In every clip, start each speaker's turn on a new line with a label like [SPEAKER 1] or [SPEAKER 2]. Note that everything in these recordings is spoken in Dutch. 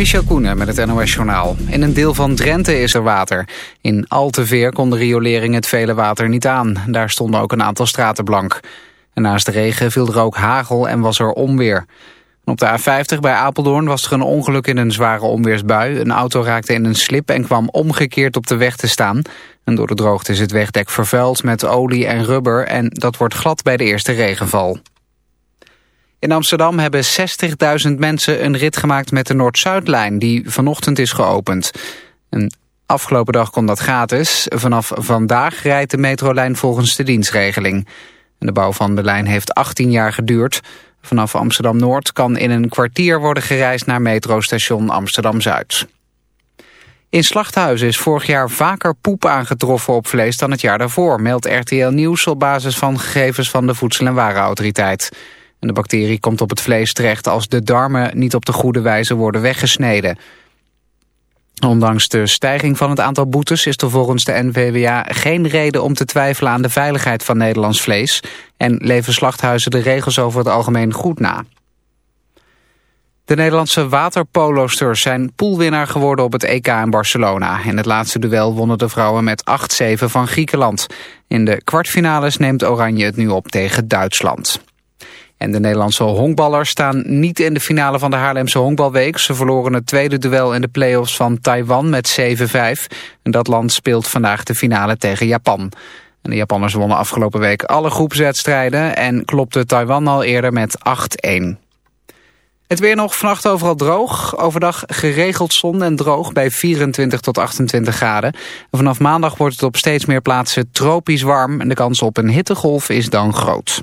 [SPEAKER 1] Michel Koenen met het NOS-journaal. In een deel van Drenthe is er water. In Alteveer kon de riolering het vele water niet aan. Daar stonden ook een aantal straten blank. En naast de regen viel er ook hagel en was er onweer. op de A50 bij Apeldoorn was er een ongeluk in een zware onweersbui. Een auto raakte in een slip en kwam omgekeerd op de weg te staan. En door de droogte is het wegdek vervuild met olie en rubber... en dat wordt glad bij de eerste regenval. In Amsterdam hebben 60.000 mensen een rit gemaakt met de Noord-Zuidlijn... die vanochtend is geopend. En afgelopen dag kon dat gratis. Vanaf vandaag rijdt de metrolijn volgens de dienstregeling. de bouw van de lijn heeft 18 jaar geduurd. Vanaf Amsterdam-Noord kan in een kwartier worden gereisd... naar metrostation Amsterdam-Zuid. In slachthuizen is vorig jaar vaker poep aangetroffen op vlees dan het jaar daarvoor... meldt RTL Nieuws op basis van gegevens van de Voedsel- en Warenautoriteit. En de bacterie komt op het vlees terecht als de darmen niet op de goede wijze worden weggesneden. Ondanks de stijging van het aantal boetes is er volgens de NVWA geen reden om te twijfelen aan de veiligheid van Nederlands vlees en leven slachthuizen de regels over het algemeen goed na. De Nederlandse waterpolosters zijn poolwinnaar geworden op het EK in Barcelona. In het laatste duel wonnen de vrouwen met 8-7 van Griekenland. In de kwartfinales neemt Oranje het nu op tegen Duitsland. En de Nederlandse honkballers staan niet in de finale van de Haarlemse honkbalweek. Ze verloren het tweede duel in de play-offs van Taiwan met 7-5. En dat land speelt vandaag de finale tegen Japan. En de Japanners wonnen afgelopen week alle groepswedstrijden... en klopte Taiwan al eerder met 8-1. Het weer nog vannacht overal droog. Overdag geregeld zon en droog bij 24 tot 28 graden. En vanaf maandag wordt het op steeds meer plaatsen tropisch warm... en de kans op een hittegolf is dan groot.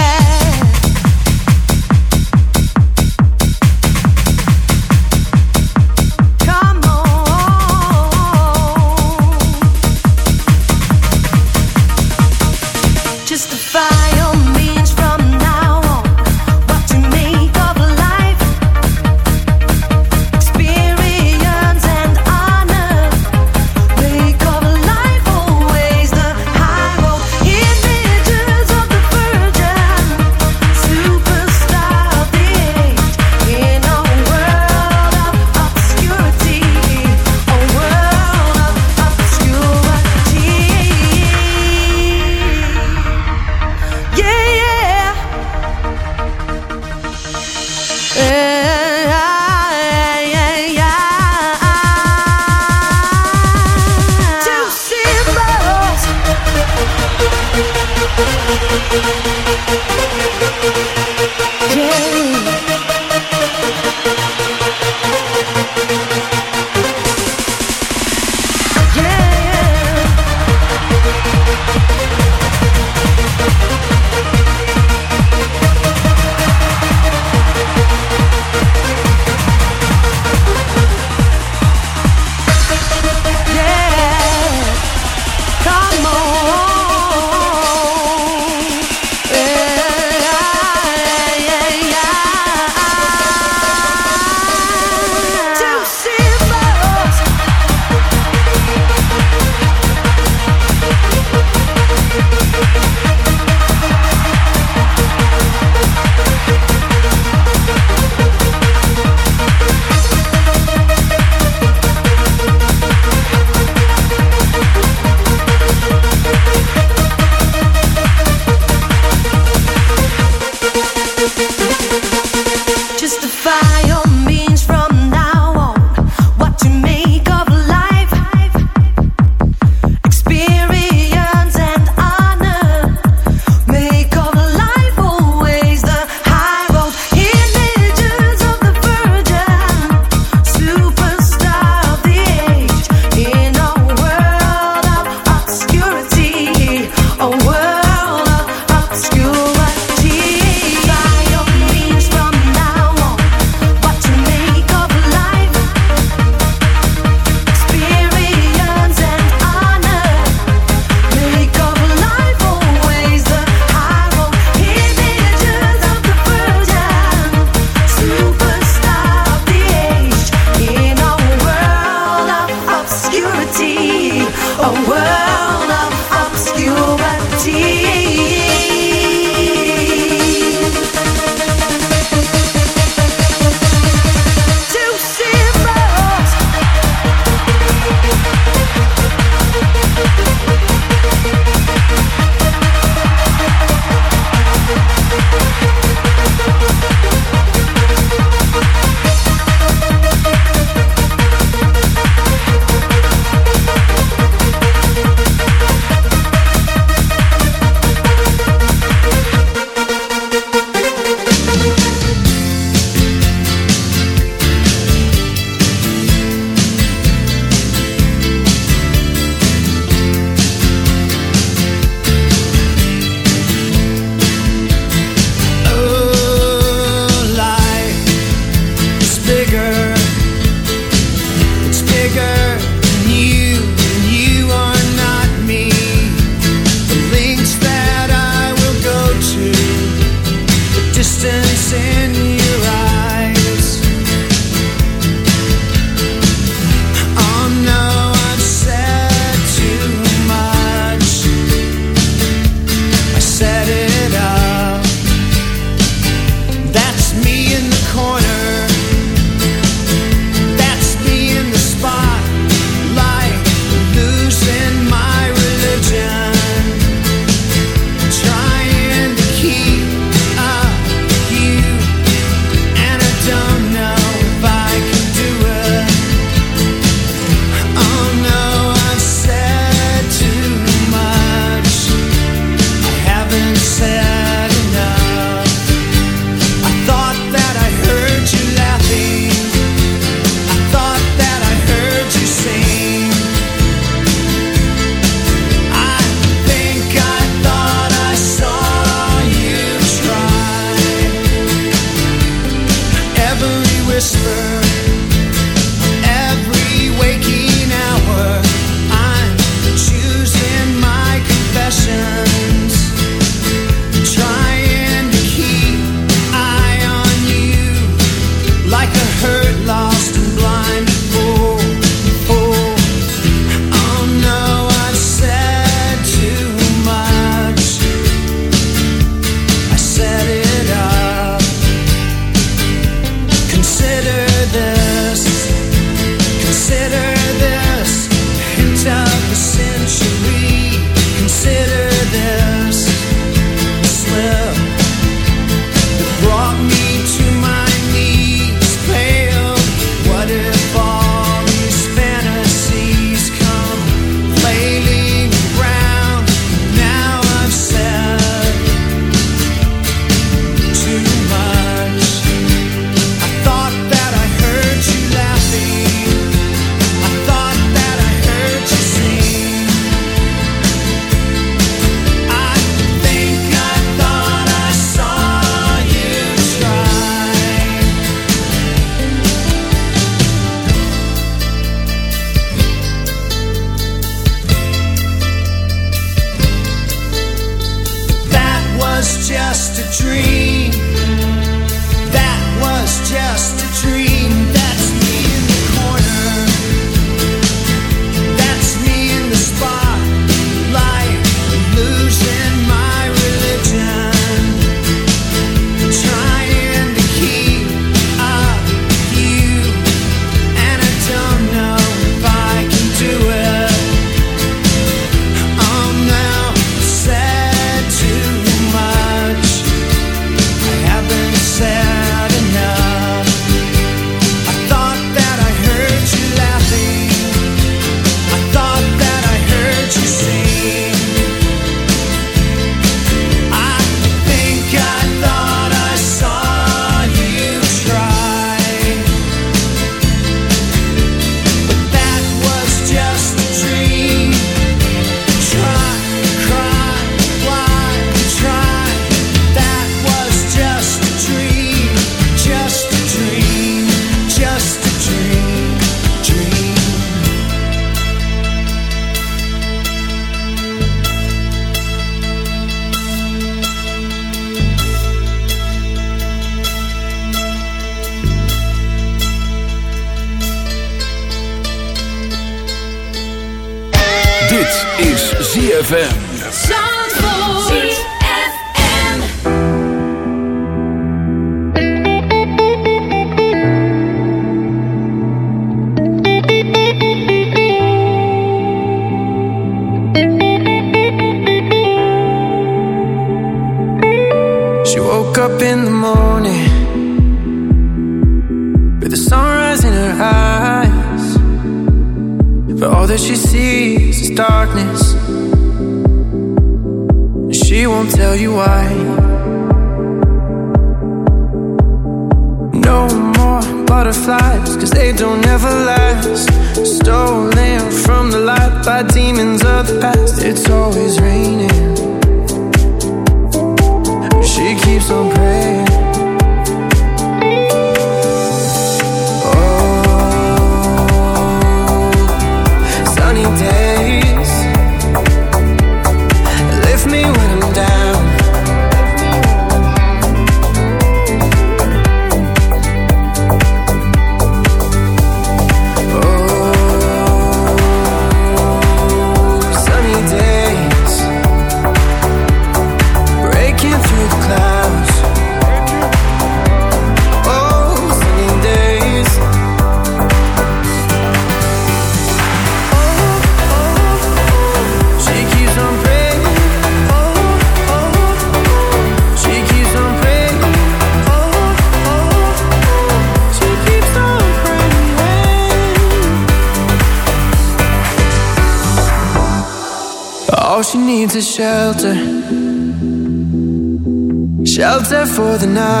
[SPEAKER 2] for the night.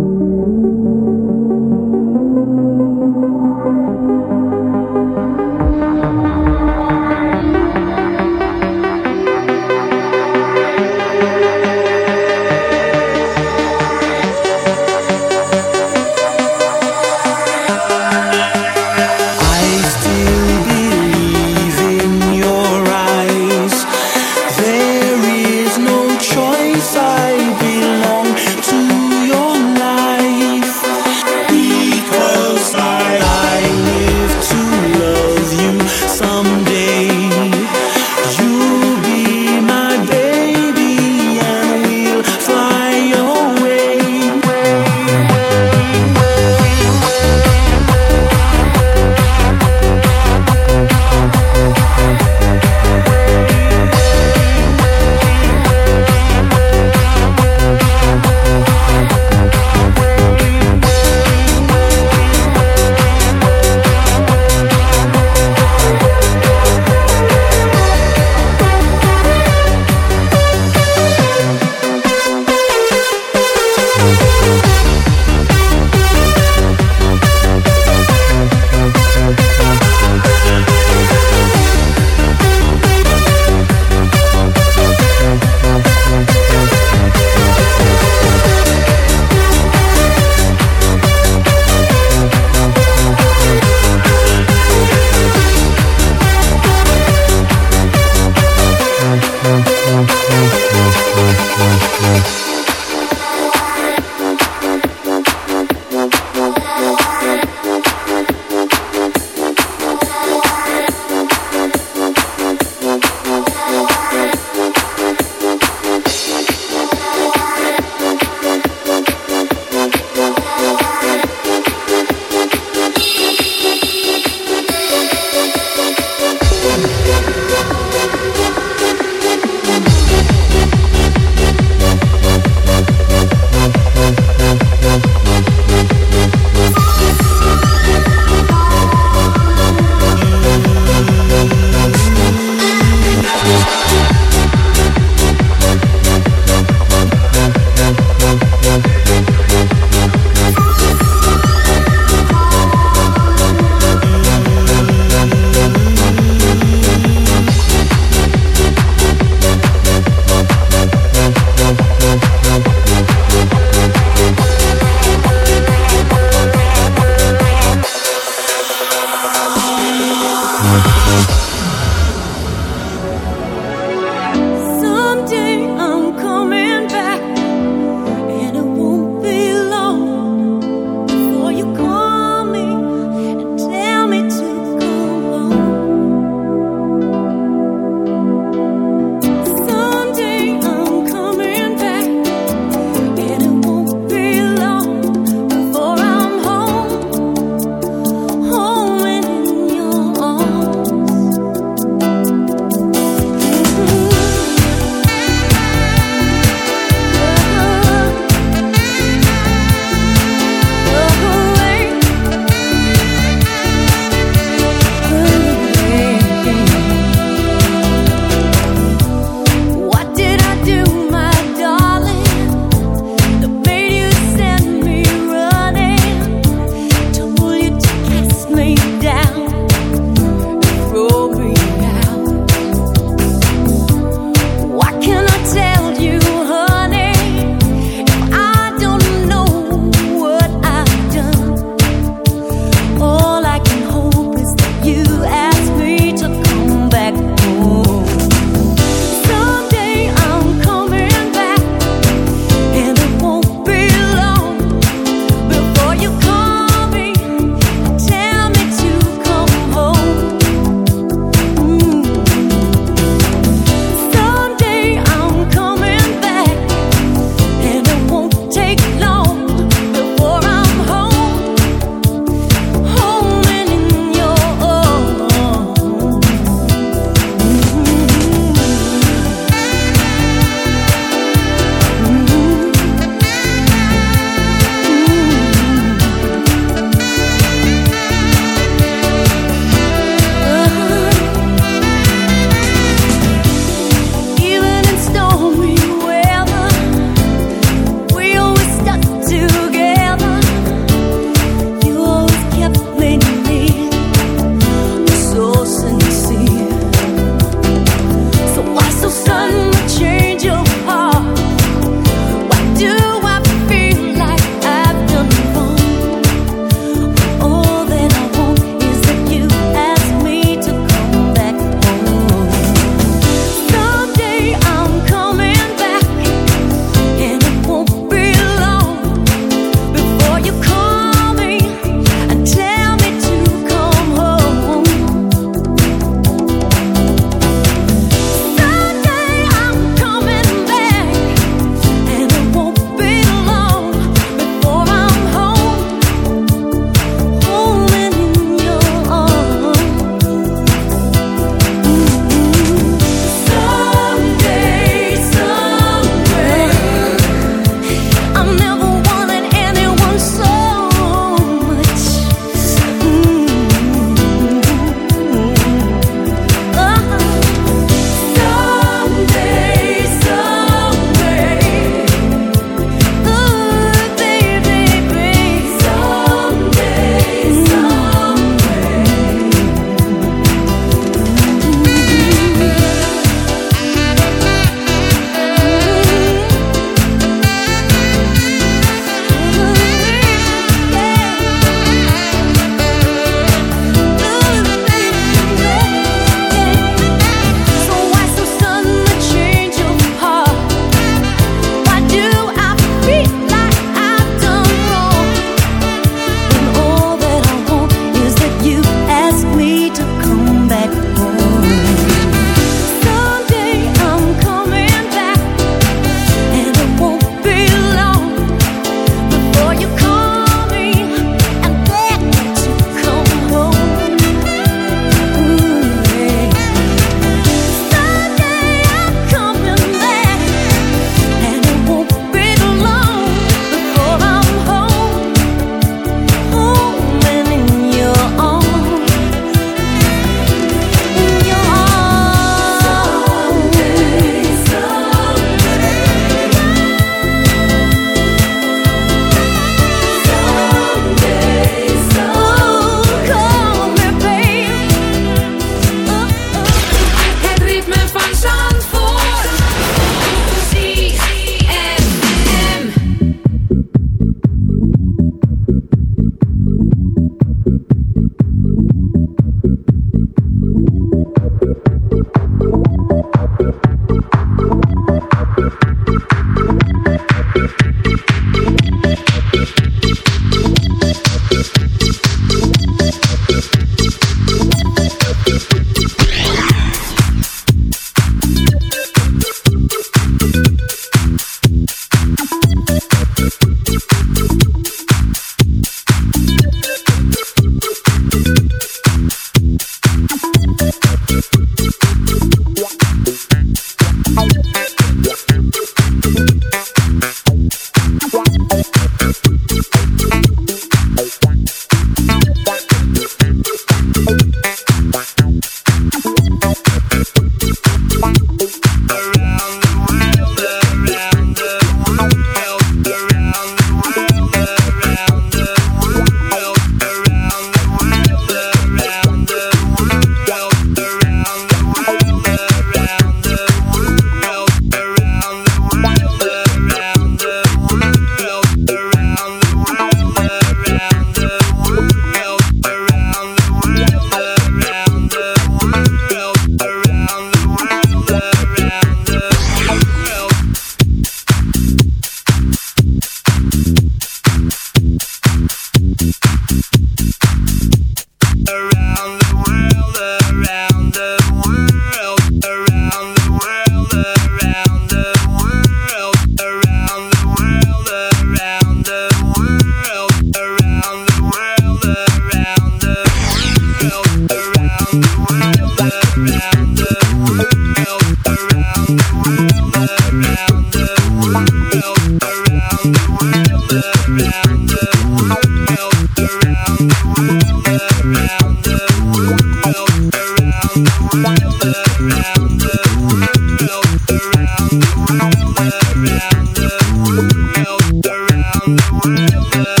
[SPEAKER 3] Thank you.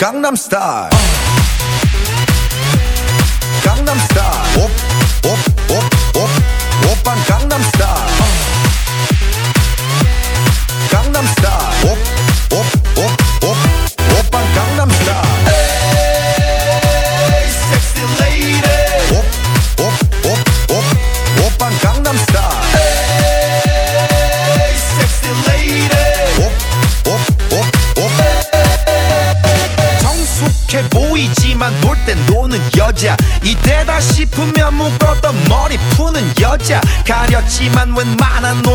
[SPEAKER 4] 강남스타일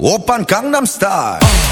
[SPEAKER 4] Open Gangnam Style.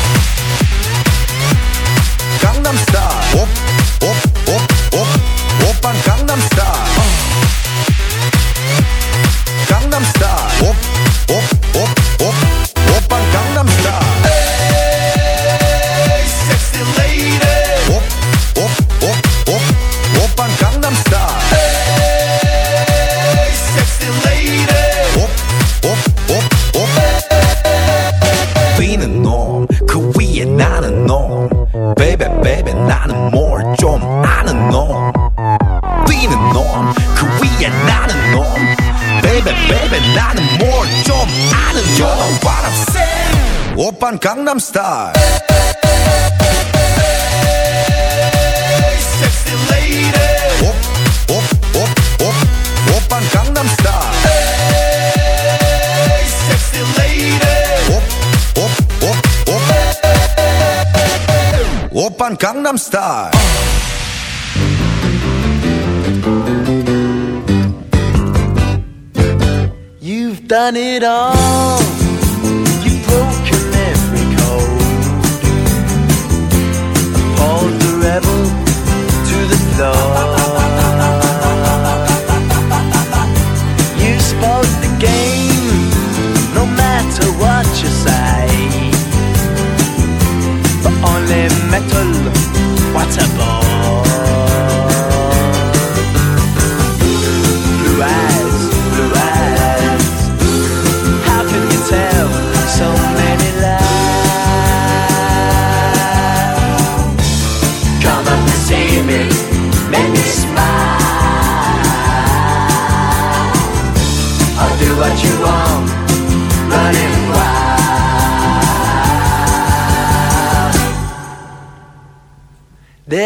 [SPEAKER 4] Gangnam Style. Oppan Gangnam Style.
[SPEAKER 5] You've done it all.